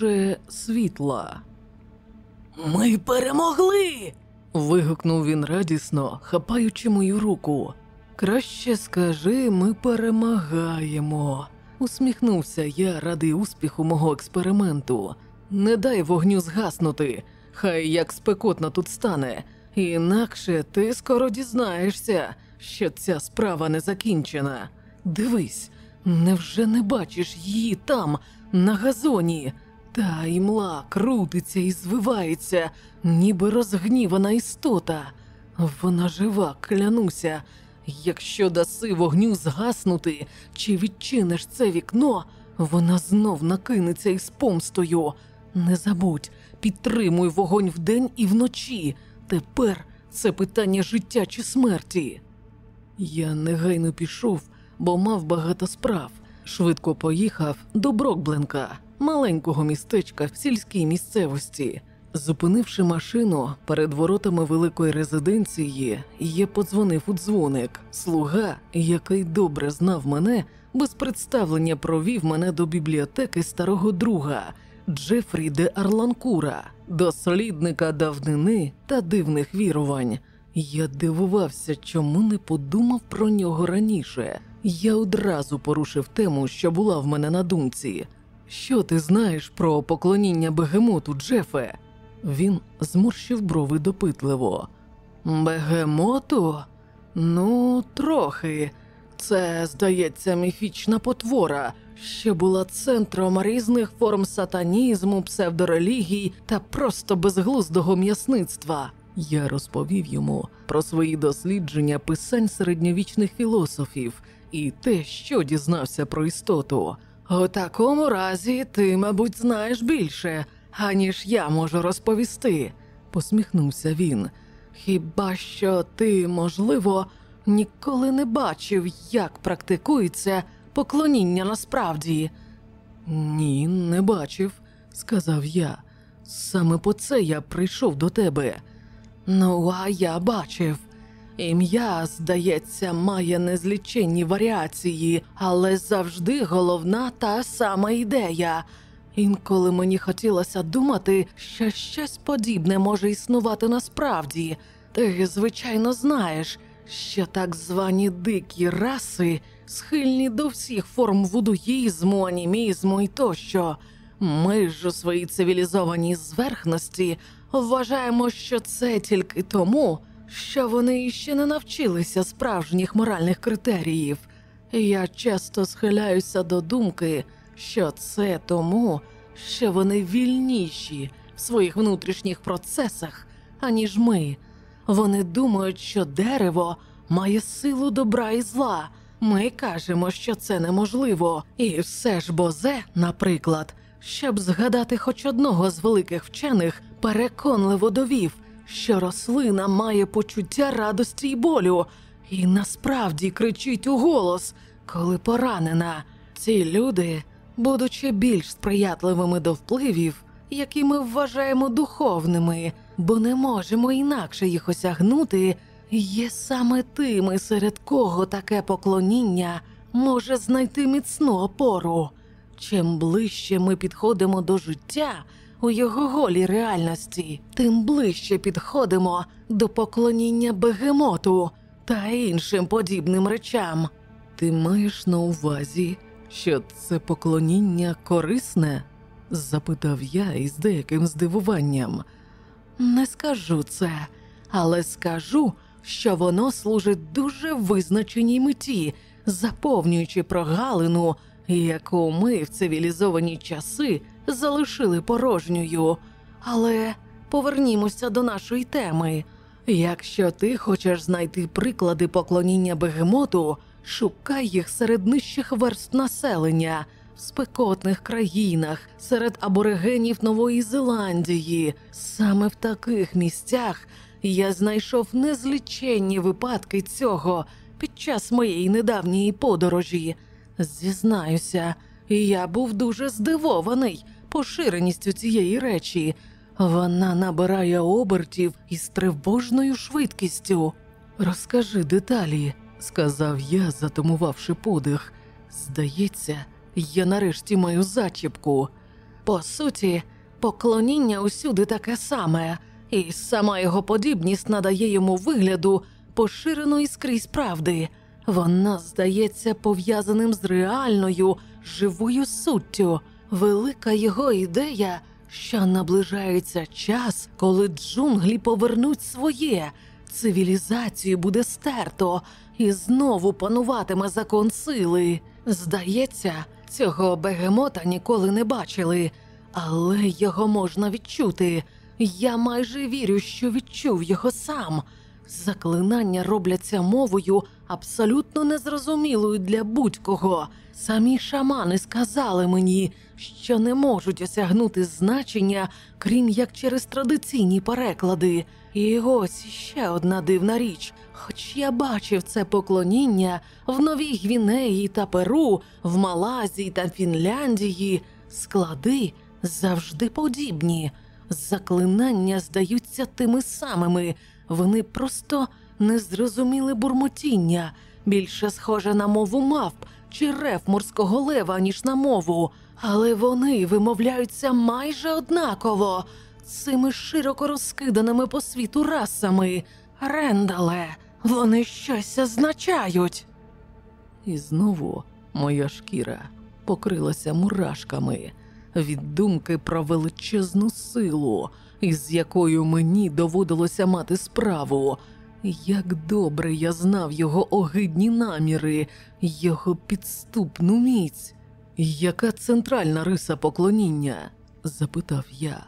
більше світла. Ми перемогли. вигукнув він радісно, хапаючи мою руку. Краще скажи, ми перемагаємо. Усміхнувся я ради успіху мого експерименту. Не дай вогню згаснути, хай як спекотно тут стане, інакше ти скоро дізнаєшся, що ця справа не закінчена. Дивись, невже не бачиш її там, на газоні? Та імла крутиться і звивається, ніби розгнівана істота. Вона жива, клянуся. Якщо даси вогню згаснути чи відчиниш це вікно, вона знов накинеться із помстою. Не забудь, підтримуй вогонь вдень і вночі. Тепер це питання життя чи смерті. Я негайно пішов, бо мав багато справ. Швидко поїхав до Брокбленка, маленького містечка в сільській місцевості. Зупинивши машину перед воротами великої резиденції, я подзвонив у дзвоник. Слуга, який добре знав мене, без представлення провів мене до бібліотеки старого друга Джефрі де Арланкура, дослідника давнини та дивних вірувань. Я дивувався, чому не подумав про нього раніше. Я одразу порушив тему, що була в мене на думці. Що ти знаєш про поклоніння бегемоту, Джефе? Він зморщив брови допитливо. Бегемоту? Ну, трохи. Це, здається, міфічна потвора, що була центром різних форм сатанізму, псевдорелігій та просто безглуздого м'ясництва. Я розповів йому про свої дослідження писань середньовічних філософів і те, що дізнався про істоту. У такому разі ти, мабуть, знаєш більше, аніж я можу розповісти, посміхнувся він. Хіба що ти, можливо, ніколи не бачив, як практикується поклоніння насправді? Ні, не бачив, сказав я. Саме по це я прийшов до тебе. Ну, а я бачив. Ім'я, здається, має незліченні варіації, але завжди головна та сама ідея. Інколи мені хотілося думати, що щось подібне може існувати насправді. Ти, звичайно, знаєш, що так звані дикі раси схильні до всіх форм вудуїзму, анімізму і тощо. Ми ж у своїй цивілізованій зверхності вважаємо, що це тільки тому, що вони ще не навчилися справжніх моральних критеріїв. Я часто схиляюся до думки, що це тому, що вони вільніші в своїх внутрішніх процесах, аніж ми. Вони думають, що дерево має силу добра і зла. Ми кажемо, що це неможливо, і все ж Бозе, наприклад, щоб згадати хоч одного з великих вчених, переконливо довів, що рослина має почуття радості й болю, і насправді кричить у голос, коли поранена. Ці люди, будучи більш сприятливими до впливів, які ми вважаємо духовними, бо не можемо інакше їх осягнути, є саме тими, серед кого таке поклоніння може знайти міцну опору. Чим ближче ми підходимо до життя у його голій реальності, тим ближче підходимо до поклоніння бегемоту та іншим подібним речам. Ти маєш на увазі, що це поклоніння корисне? запитав я із деяким здивуванням. Не скажу це, але скажу, що воно служить дуже визначеній меті, заповнюючи прогалину, яку ми в цивілізовані часи залишили порожньою. Але повернімося до нашої теми. Якщо ти хочеш знайти приклади поклоніння бегемоту, шукай їх серед нижчих верст населення, в спекотних країнах, серед аборигенів Нової Зеландії. Саме в таких місцях я знайшов незліченні випадки цього під час моєї недавньої подорожі. Зізнаюся, я був дуже здивований поширеністю цієї речі. Вона набирає обертів із тривожною швидкістю. Розкажи деталі, сказав я, затамувавши подих. Здається, я нарешті маю зачіпку. По суті, поклоніння усюди таке саме, і сама його подібність надає йому вигляду поширеної скрізь правди. Вона здається пов'язаним з реальною живою суттю. Велика його ідея, що наближається час, коли джунглі повернуть своє, цивілізацію буде стерто і знову пануватиме закон сили. Здається, цього бегемота ніколи не бачили, але його можна відчути. Я майже вірю, що відчув його сам. Заклинання робляться мовою абсолютно незрозумілою для будь-кого. Самі шамани сказали мені, що не можуть осягнути значення, крім як через традиційні переклади. І ось ще одна дивна річ. Хоч я бачив це поклоніння в Новій Гвінеї та Перу, в Малазії та Фінляндії, склади завжди подібні. Заклинання здаються тими самими, вони просто не зрозуміли бурмотіння, більше схоже на мову мавп чи рев морського лева, ніж на мову, але вони вимовляються майже однаково цими широко розкиданими по світу расами. Рендале, вони щось означають. І знову моя шкіра покрилася мурашками від думки про величезну силу, із якою мені доводилося мати справу. Як добре я знав його огидні наміри, його підступну міць. Яка центральна риса поклоніння? запитав я.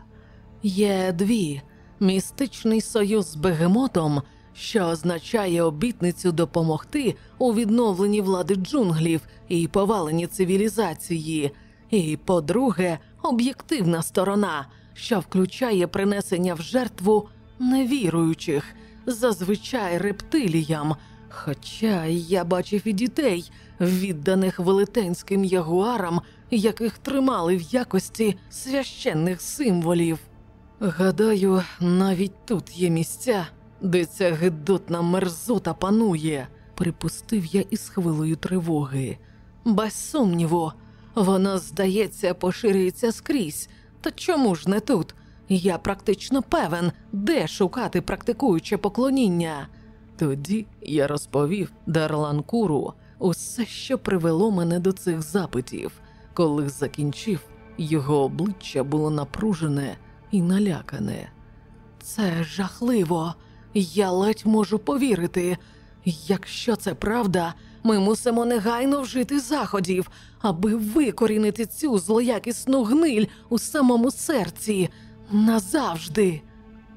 Є дві містичний союз з бегемотом, що означає обітницю допомогти у відновленні влади джунглів і поваленні цивілізації. І, по-друге, об'єктивна сторона, що включає принесення в жертву невіруючих, зазвичай рептиліям. Хоча я бачив і дітей, відданих велетенським ягуарам, яких тримали в якості священних символів. Гадаю, навіть тут є місця, де ця гидотна мерзота панує, припустив я із хвилею тривоги. Без сумніву, вона, здається, поширюється скрізь. Та чому ж не тут? Я практично певен, де шукати практикуюче поклоніння. Тоді я розповів Дарланкуру усе, що привело мене до цих запитів. Коли закінчив, його обличчя було напружене і налякане. Це жахливо. Я ледь можу повірити. Якщо це правда, ми мусимо негайно вжити заходів, аби викорінити цю злоякісну гниль у самому серці назавжди.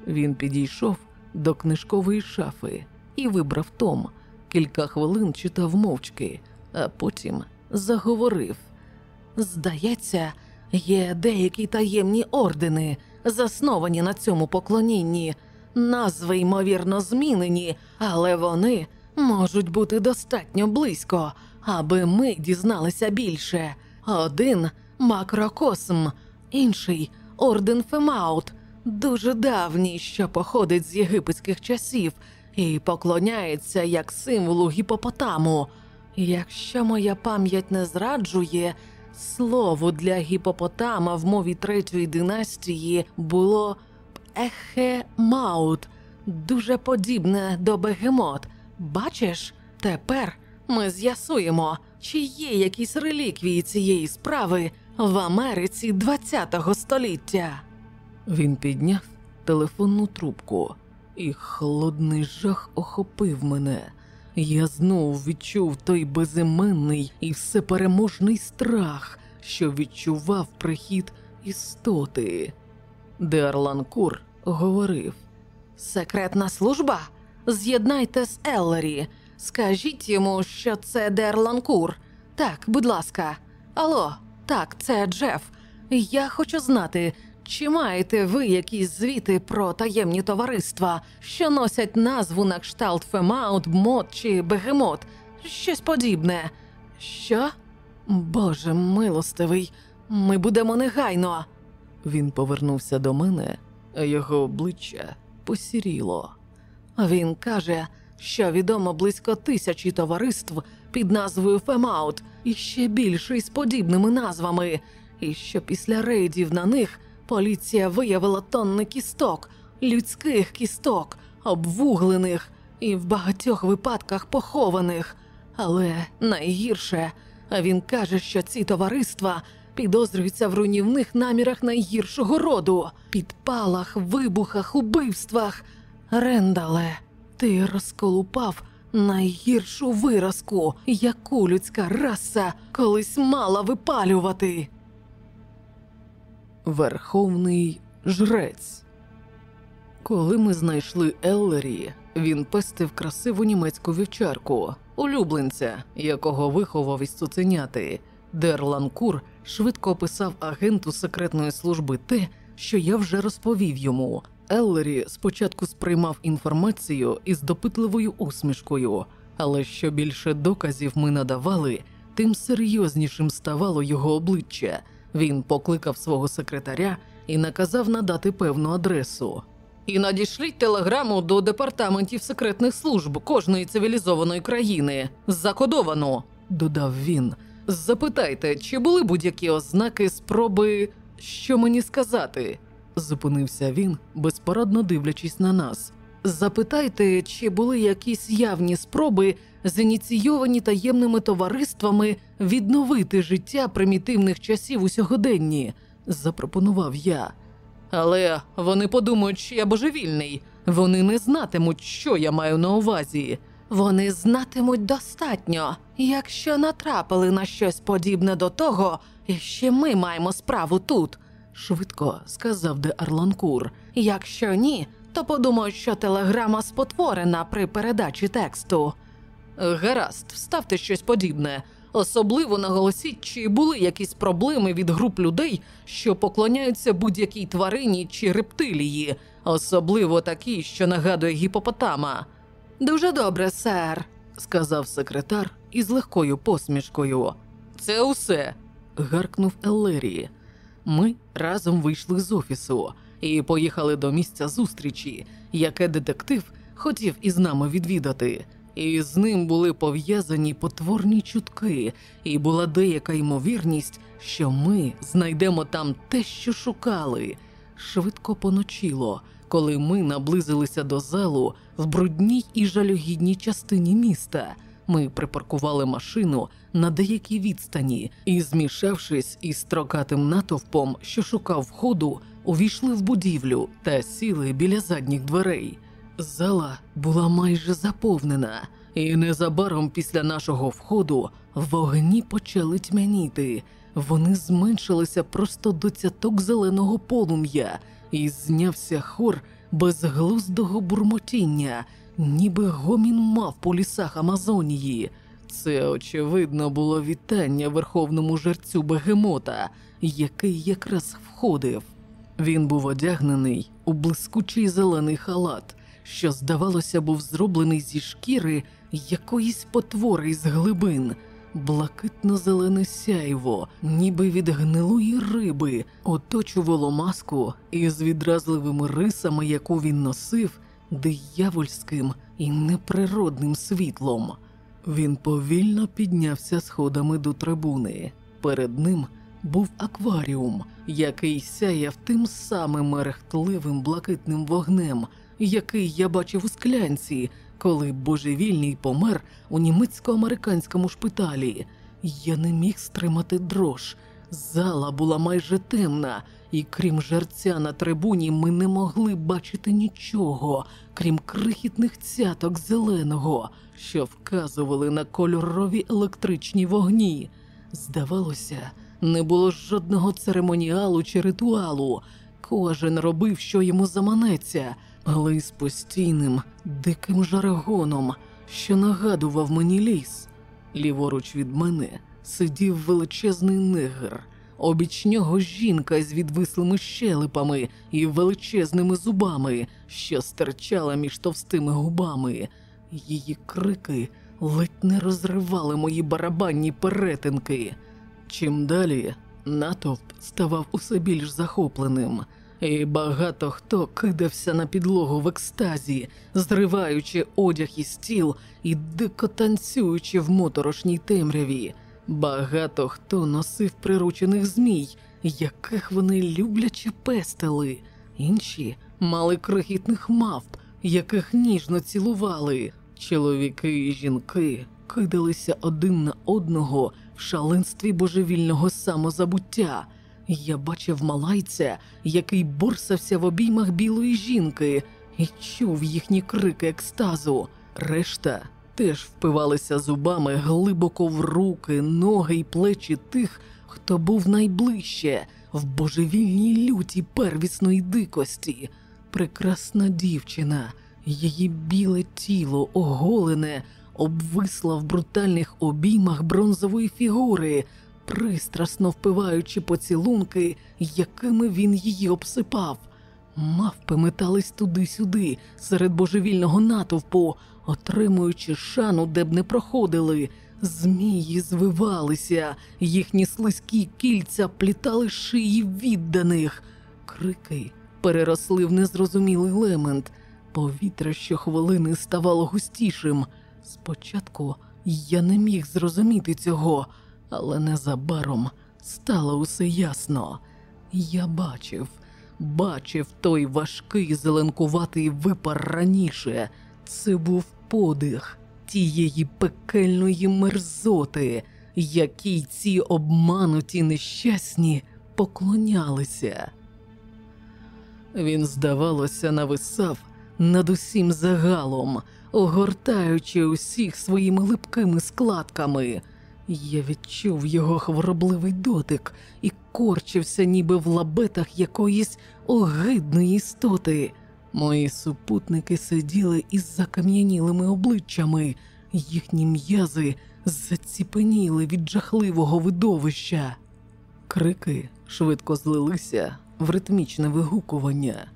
Він підійшов до книжкової шафи і вибрав том. Кілька хвилин читав мовчки, а потім заговорив. Здається, є деякі таємні ордени, засновані на цьому поклонінні. Назви, ймовірно, змінені, але вони можуть бути достатньо близько, аби ми дізналися більше. Один макрокосм, інший орден Фемаут, дуже давній, що походить з єгипетських часів і поклоняється як символу гіпопотаму. Якщо моя пам'ять не зраджує, слово для гіпопотама в мові третьої династії було ехемаут, дуже подібне до бегемот. Бачиш, тепер ми з'ясуємо, чи є якісь реліквії цієї справи в Америці ХХ століття. Він підняв телефонну трубку, і холодний жах охопив мене. Я знову відчув той безіменний і всепереможний страх, що відчував прихід істоти. Дерланкур говорив: Секретна служба? З'єднайте з Еллері. Скажіть йому, що це Дерланкур. Так, будь ласка. Алло, так, це Джеф. Я хочу знати, чи маєте ви якісь звіти про таємні товариства, що носять назву на кшталт Фемаут, Мод чи Бегемот? Щось подібне. Що? Боже милостивий, ми будемо негайно. Він повернувся до мене, а його обличчя посіріло. Він каже, що відомо близько тисячі товариств під назвою Фемаут і ще більше із подібними назвами. і що після рейдів на них поліція виявила тонни кісток, людських кісток, обвуглених і в багатьох випадках похованих. Але найгірше, він каже, що ці товариства підозрюються в руйнівних намірах найгіршого роду, підпалах, вибухах, убивствах. Рендале, ти розколупав найгіршу виразку, яку людська раса колись мала випалювати. Верховний жрець. Коли ми знайшли Еллері, він пестив красиву німецьку вівчарку, улюбленця, якого виховав із цуценяти. Дерланкур швидко описав агенту секретної служби те, що я вже розповів йому. Еллері спочатку сприймав інформацію із допитливою усмішкою, але що більше доказів ми надавали, тим серйознішим ставало його обличчя. Він покликав свого секретаря і наказав надати певну адресу. І надішліть телеграму до департаментів секретних служб кожної цивілізованої країни. Закодовано, додав він. Запитайте, чи були будь-які ознаки спроби, що мені сказати? Зупинився він, безпорадно дивлячись на нас. Запитайте, чи були якісь явні спроби, зініційовані таємними товариствами, відновити життя примітивних часів у сьогоденні, запропонував я. Але вони подумають, що я божевільний. Вони не знатимуть, що я маю на увазі. Вони знатимуть достатньо, якщо натрапили на щось подібне до того, і ще ми маємо справу тут, швидко сказав де Арланкур. Якщо ні, то подумають, що телеграма спотворена при передачі тексту. Гаразд, вставте щось подібне. Особливо наголосіть, чи були якісь проблеми від груп людей, що поклоняються будь-якій тварині чи рептилії, особливо такі, що нагадує гіпопотама. Дуже добре, сер, сказав секретар із легкою посмішкою. Це усе. гаркнув Еллері. Ми разом вийшли з офісу і поїхали до місця зустрічі, яке детектив хотів із нами відвідати. І з ним були пов'язані потворні чутки, і була деяка ймовірність, що ми знайдемо там те, що шукали. Швидко поночило, коли ми наблизилися до залу в брудній і жалюгідній частині міста. Ми припаркували машину на деякій відстані і, змішавшись із строкатим натовпом, що шукав входу, увійшли в будівлю та сіли біля задніх дверей. Зала була майже заповнена, і незабаром після нашого входу вогні почали тьмяніти. Вони зменшилися просто до цяток зеленого полум'я, і знявся хор безглуздого бурмотіння, ніби гомін мав по лісах Амазонії. Це, очевидно, було вітання верховному жерцю бегемота, який якраз входив. Він був одягнений у блискучий зелений халат, що, здавалося, був зроблений зі шкіри якоїсь потвори з глибин, блакитно-зелене сяйво, ніби від гнилої риби, оточувало маску із відразливими рисами, яку він носив, диявольським і неприродним світлом. Він повільно піднявся сходами до трибуни. Перед ним був акваріум, який сяяв тим самим мерехтливим блакитним вогнем, який я бачив у склянці, коли божевільний помер у німецько-американському шпиталі. Я не міг стримати дрож. Зала була майже темна, і крім жерця на трибуні, ми не могли бачити нічого, крім крихітних цяток зеленого, що вказували на кольорові електричні вогні. Здавалося, не було жодного церемоніалу чи ритуалу. Кожен робив, що йому заманеться, але із постійним диким жаргоном, що нагадував мені ліс. Ліворуч від мене сидів величезний негр. Обіч нього жінка з відвислими щелепами і величезними зубами, що стирчала між товстими губами. Її крики ледь не розривали мої барабанні перетинки. Чим далі натовп ставав усе більш захопленим, і багато хто кидався на підлогу в екстазі, зриваючи одяг із тіл і дико танцюючи в моторошній темряві. Багато хто носив приручених змій, яких вони любляче пестили, інші мали крихітних мавп, яких ніжно цілували. Чоловіки і жінки кидалися один на одного в шаленстві божевільного самозабуття. Я бачив малайця, який борсався в обіймах білої жінки, і чув їхні крики екстазу. Решта теж впивалися зубами глибоко в руки, ноги й плечі тих, хто був найближче в божевільній люті первісної дикості. Прекрасна дівчина, її біле тіло оголене, обвисла в брутальних обіймах бронзової фігури, пристрасно впиваючи поцілунки, якими він її обсипав. Мавпи метались туди-сюди, серед божевільного натовпу, отримуючи шану, де б не проходили. Змії звивалися, їхні слизькі кільця плітали шиї відданих. Крики переросли в незрозумілий лемент. Повітря щохвилини ставало густішим. Спочатку я не міг зрозуміти цього, але незабаром стало усе ясно. Я бачив, бачив той важкий зеленкуватий випар раніше. Це був подих тієї пекельної мерзоти, якій ці обмануті нещасні поклонялися. Він, здавалося, нависав над усім загалом, огортаючи усіх своїми липкими складками. Я відчув його хворобливий дотик і корчився, ніби в лабетах якоїсь огидної істоти. Мої супутники сиділи із закам'янілими обличчями, їхні м'язи заціпеніли від жахливого видовища. Крики швидко злилися в ритмічне вигукування.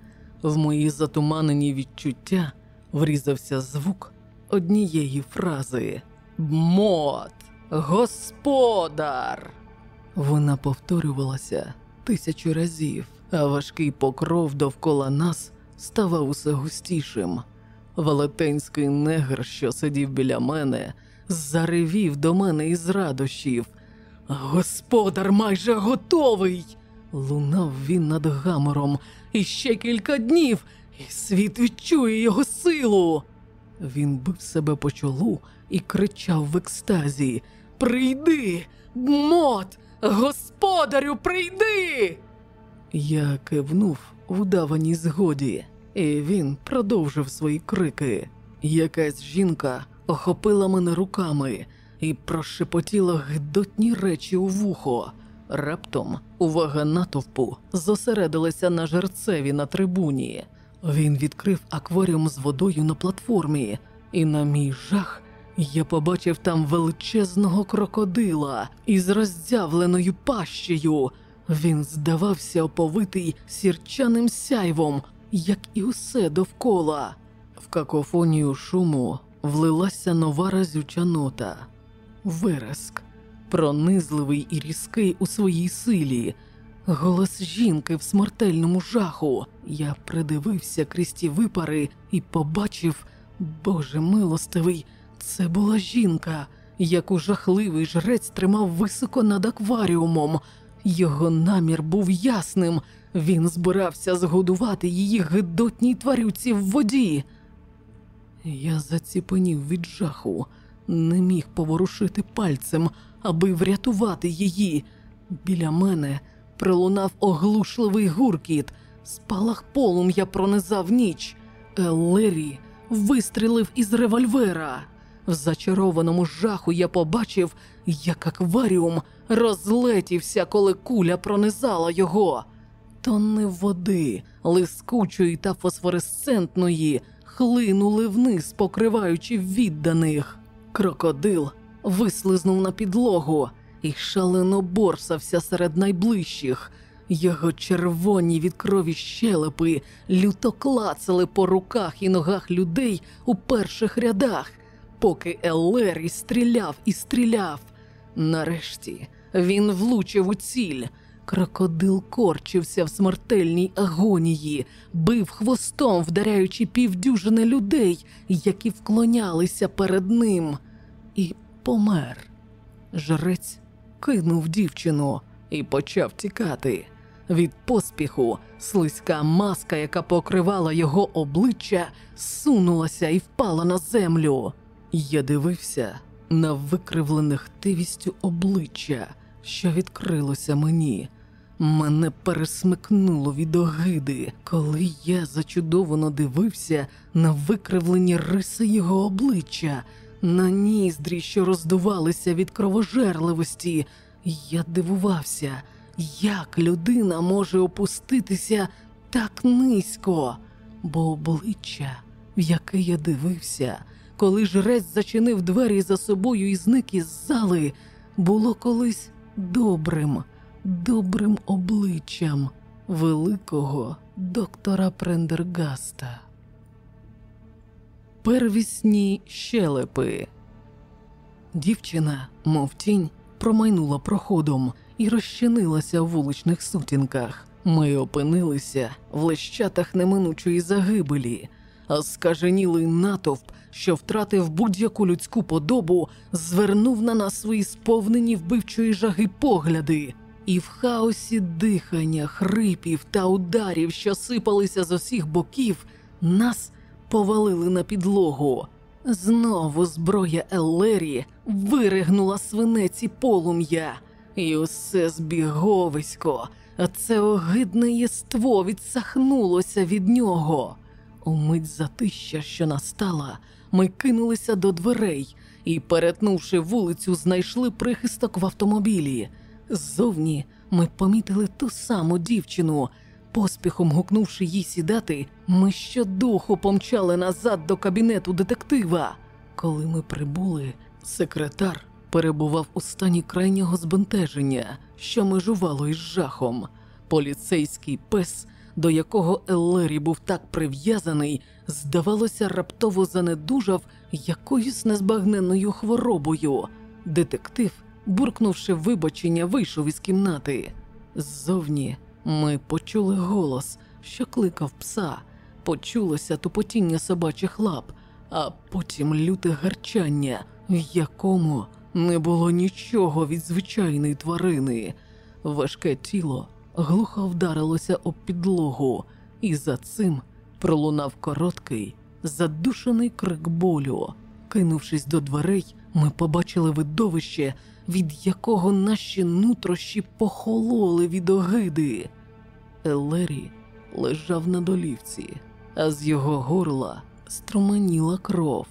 В мої затуманені відчуття врізався звук однієї фрази Мот, господар. Вона повторювалася тисячу разів, а важкий покров довкола нас ставав усе густішим. Велетенський негр, що сидів біля мене, заревів до мене із радощів. Господар майже готовий. Лунав він над гамором. Іще кілька днів, і світ відчує його силу. Він бив себе по чолу і кричав в екстазі: Прийди, мот, господарю, прийди! Я кивнув в згоді, і він продовжив свої крики. Якась жінка охопила мене руками і прошепотіла гидотні речі у вухо. Раптом увага натовпу зосередилася на жерцеві на трибуні. Він відкрив акваріум з водою на платформі, і на мій жах я побачив там величезного крокодила із роздявленою пащею. Він здавався оповитий сірчаним сяйвом, як і усе довкола. В какофонію шуму влилася нова разюча нота вереск, пронизливий і різкий у своїй силі. Голос жінки в смертельному жаху. Я придивився крізь ті випари і побачив, Боже милостивий, це була жінка, яку жахливий жрець тримав високо над акваріумом. Його намір був ясним. Він збирався згодувати її гидотній тварюці в воді. Я заціпенів від жаху, не міг поворушити пальцем, аби врятувати її. Біля мене пролунав оглушливий гуркіт, спалах полум'я пронизав ніч. Еллері вистрілив із револьвера. В зачарованому жаху я побачив, як акваріум розлетівся, коли куля пронизала його. Тонни води, лискучої та фосфоресцентної, хлинули вниз, покриваючи відданих. Крокодил вислизнув на підлогу і шалено борсався серед найближчих. Його червоні від крові щелепи люто клацали по руках і ногах людей у перших рядах, поки Еллері стріляв і стріляв. Нарешті він влучив у ціль. Крокодил корчився в смертельній агонії, бив хвостом, вдаряючи півдюжини людей, які вклонялися перед ним, і помер. Жрець кинув дівчину, і почав тікати. Від поспіху слизька маска, яка покривала його обличчя, сунулася і впала на землю. Я дивився на викривлене хтивістю обличчя, що відкрилося мені. Мене пересмикнуло від огиди, коли я зачудовано дивився на викривлені риси його обличчя, на ніздрі, що роздувалися від кровожерливості. Я дивувався, як людина може опуститися так низько, бо обличчя, в яке я дивився, коли жрець зачинив двері за собою і зник із зали, було колись добрим добрим обличчям великого доктора Прендергаста. Первісні щелепи. Дівчина, мов тінь, промайнула проходом і розчинилася в вуличних сутінках. Ми опинилися в лещатах неминучої загибелі, а скаженілий натовп, що втратив будь-яку людську подобу, звернув на нас свої сповнені вбивчої жаги погляди і в хаосі дихання, хрипів та ударів, що сипалися з усіх боків, нас повалили на підлогу. Знову зброя Еллері виригнула свинець і полум'я, і усе збіговисько, а це огидне єство відсахнулося від нього. Умить затища, що настала, ми кинулися до дверей і, перетнувши вулицю, знайшли прихисток в автомобілі. Ззовні ми помітили ту саму дівчину. Поспіхом гукнувши їй сідати, ми щодуху помчали назад до кабінету детектива. Коли ми прибули, секретар перебував у стані крайнього збентеження, що межувало із жахом. Поліцейський пес, до якого Еллері був так прив'язаний, здавалося, раптово занедужав якоюсь незбагненною хворобою. Детектив буркнувши вибачення, вийшов із кімнати. Ззовні ми почули голос, що кликав пса, почулося тупотіння собачих лап, а потім люте гарчання, в якому не було нічого від звичайної тварини. Важке тіло глухо вдарилося об підлогу, і за цим пролунав короткий, задушений крик болю. Кинувшись до дверей, ми побачили видовище, від якого наші нутрощі похололи від огиди. Елері лежав на долівці, а з його горла струменіла кров.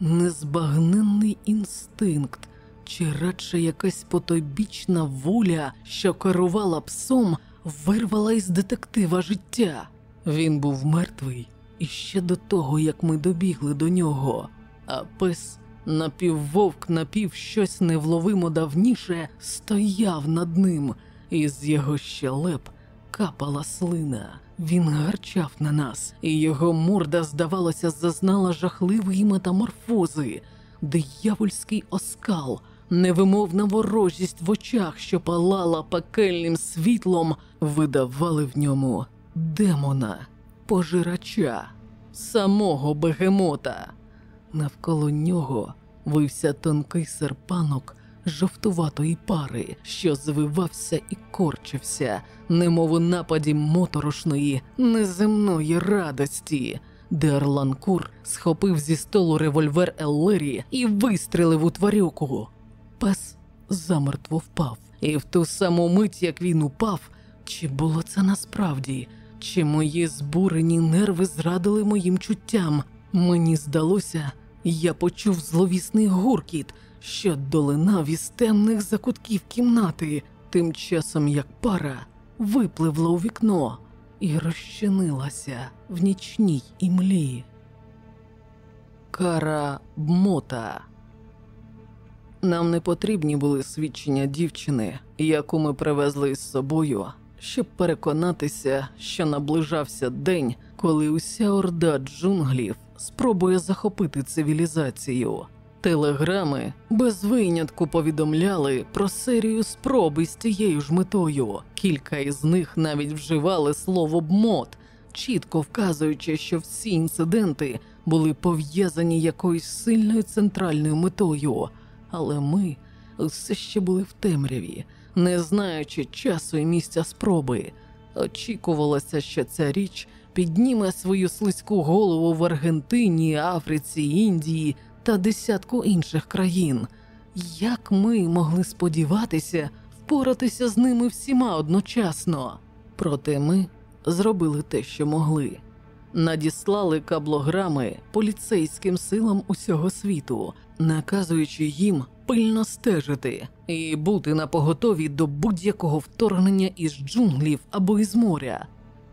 Незбагненний інстинкт, чи радше якась потойбічна воля, що керувала псом, вирвала із детектива життя. Він був мертвий іще до того, як ми добігли до нього, а пес Напіввовк, напів щось невловимо давніше, стояв над ним, і з його щелеп капала слина. Він гарчав на нас, і його морда, здавалося, зазнала жахливої метаморфози, диявольський оскал, невимовна ворожість в очах, що палала пекельним світлом, видавали в ньому демона, пожирача, самого бегемота. Навколо нього вився тонкий серпанок жовтуватої пари, що звивався і корчився, немов у нападі моторошної, неземної радості. Дерланкур схопив зі столу револьвер Еллері і вистрелив у тварюку. Пес замертво впав, і в ту саму мить, як він упав, чи було це насправді, чи мої збурені нерви зрадили моїм чуттям. Мені здалося, я почув зловісний гуркіт, що долинав із темних закутків кімнати, тим часом як пара випливла у вікно і розчинилася в нічній імлі. Кара Бмота. Нам не потрібні були свідчення дівчини, яку ми привезли із собою, щоб переконатися, що наближався день, коли уся орда джунглів спробує захопити цивілізацію. Телеграми без винятку повідомляли про серію спроби з тією ж метою. Кілька із них навіть вживали слово бмот, чітко вказуючи, що всі інциденти були пов'язані якоюсь сильною центральною метою. Але ми все ще були в темряві, не знаючи часу і місця спроби. Очікувалося, що ця річ підніме свою слизьку голову в Аргентині, Африці, Індії та десятку інших країн. Як ми могли сподіватися впоратися з ними всіма одночасно? Проте ми зробили те, що могли. Надіслали каблограми поліцейським силам усього світу, наказуючи їм пильно стежити і бути на поготові до будь-якого вторгнення із джунглів або із моря.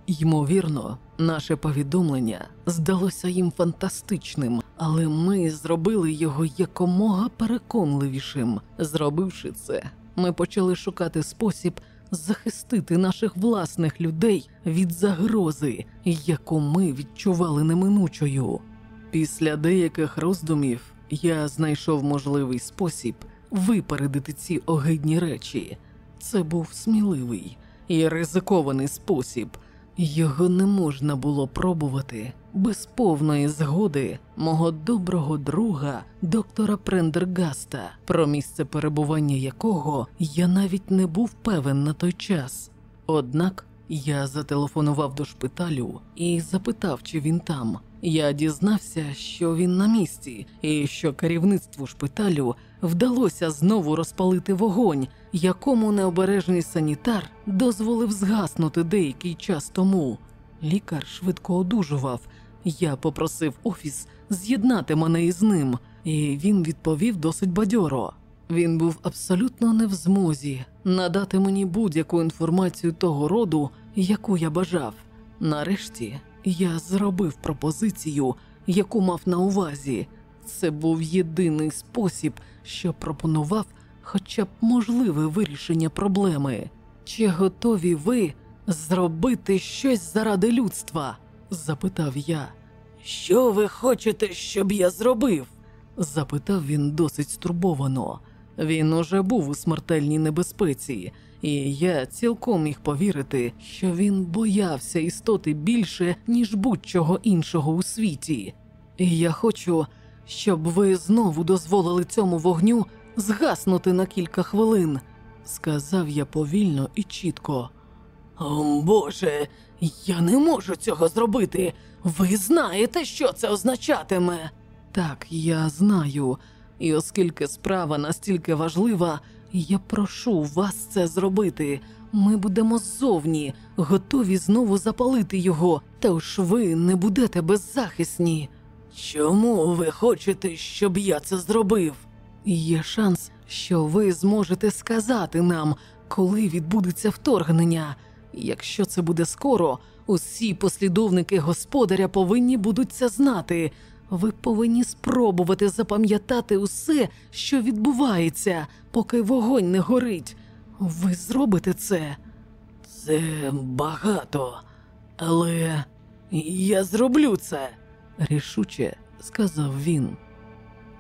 Ймовірно, наше повідомлення здалося їм фантастичним, але ми зробили його якомога переконливішим. Зробивши це, ми почали шукати спосіб захистити наших власних людей від загрози, яку ми відчували неминучою. Після деяких роздумів я знайшов можливий спосіб випередити ці огидні речі. Це був сміливий і ризикований спосіб. Його не можна було пробувати без повної згоди мого доброго друга доктора Прендергаста, про місце перебування якого я навіть не був певен на той час. Однак я зателефонував до шпиталю і запитав, чи він там. Я дізнався, що він на місці, і що керівництву шпиталю вдалося знову розпалити вогонь, якому необережний санітар дозволив згаснути деякий час тому. Лікар швидко одужував. Я попросив офіс з'єднати мене із ним, і він відповів досить бадьоро. Він був абсолютно не в змозі надати мені будь-яку інформацію того роду, яку я бажав. Нарешті я зробив пропозицію, яку мав на увазі. Це був єдиний спосіб, що пропонував хоча б можливе вирішення проблеми. Чи готові ви зробити щось заради людства? запитав я. Що ви хочете, щоб я зробив? запитав він досить стурбовано. Він уже був у смертельній небезпеці, і я цілком міг повірити, що він боявся істоти більше, ніж будь-чого іншого у світі. І я хочу, щоб ви знову дозволили цьому вогню згаснути на кілька хвилин, сказав я повільно і чітко. О, Боже, я не можу цього зробити. Ви знаєте, що це означатиме? Так, я знаю. І оскільки справа настільки важлива, я прошу вас це зробити. Ми будемо ззовні, готові знову запалити його, тож ви не будете беззахисні. Чому ви хочете, щоб я це зробив? Є шанс, що ви зможете сказати нам, коли відбудеться вторгнення. Якщо це буде скоро, усі послідовники господаря повинні будуть це знати. Ви повинні спробувати запам'ятати усе, що відбувається, поки вогонь не горить. Ви зробите це. Це багато, але я зроблю це, рішуче сказав він.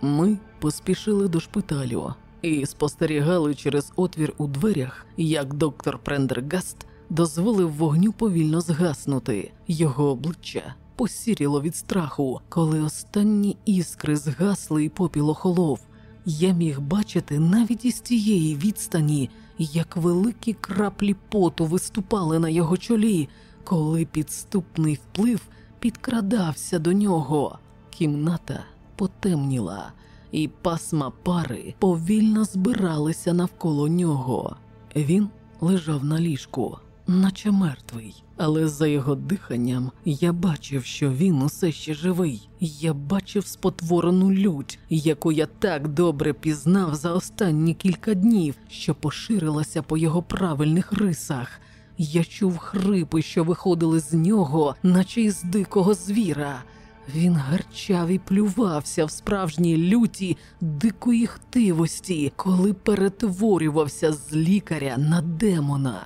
Ми поспішили до шпиталю і спостерігали через отвір у дверях, як доктор Прендергаст дозволив вогню повільно згаснути. Його обличчя посіріло від страху, коли останні іскри згасли і попіл охолов. Я міг бачити навіть із тієї відстані, як великі краплі поту виступали на його чолі, коли підступний вплив підкрадався до нього. Кімната потемніла, і пасма пари повільно збиралися навколо нього. Він лежав на ліжку, наче мертвий, але за його диханням я бачив, що він усе ще живий. Я бачив спотворену лють, яку я так добре пізнав за останні кілька днів, що поширилася по його правильних рисах. Я чув хрипи, що виходили з нього, наче із дикого звіра. Він гарчав і плювався в справжній люті дикої хтивості, коли перетворювався з лікаря на демона.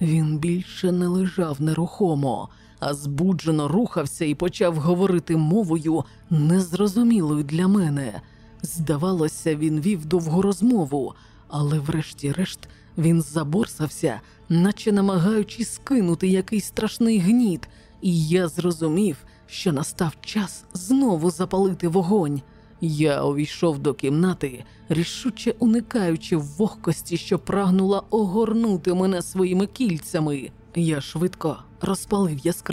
Він більше не лежав нерухомо, а збуджено рухався і почав говорити мовою незрозумілою для мене. Здавалося, він вів довгу розмову, але врешті-решт він заборсався, наче намагаючись скинути якийсь страшний гніт, і я зрозумів, що настав час знову запалити вогонь. Я увійшов до кімнати, рішуче уникаючи вогкості, що прагнула огорнути мене своїми кільцями. Я швидко розпалив яскраву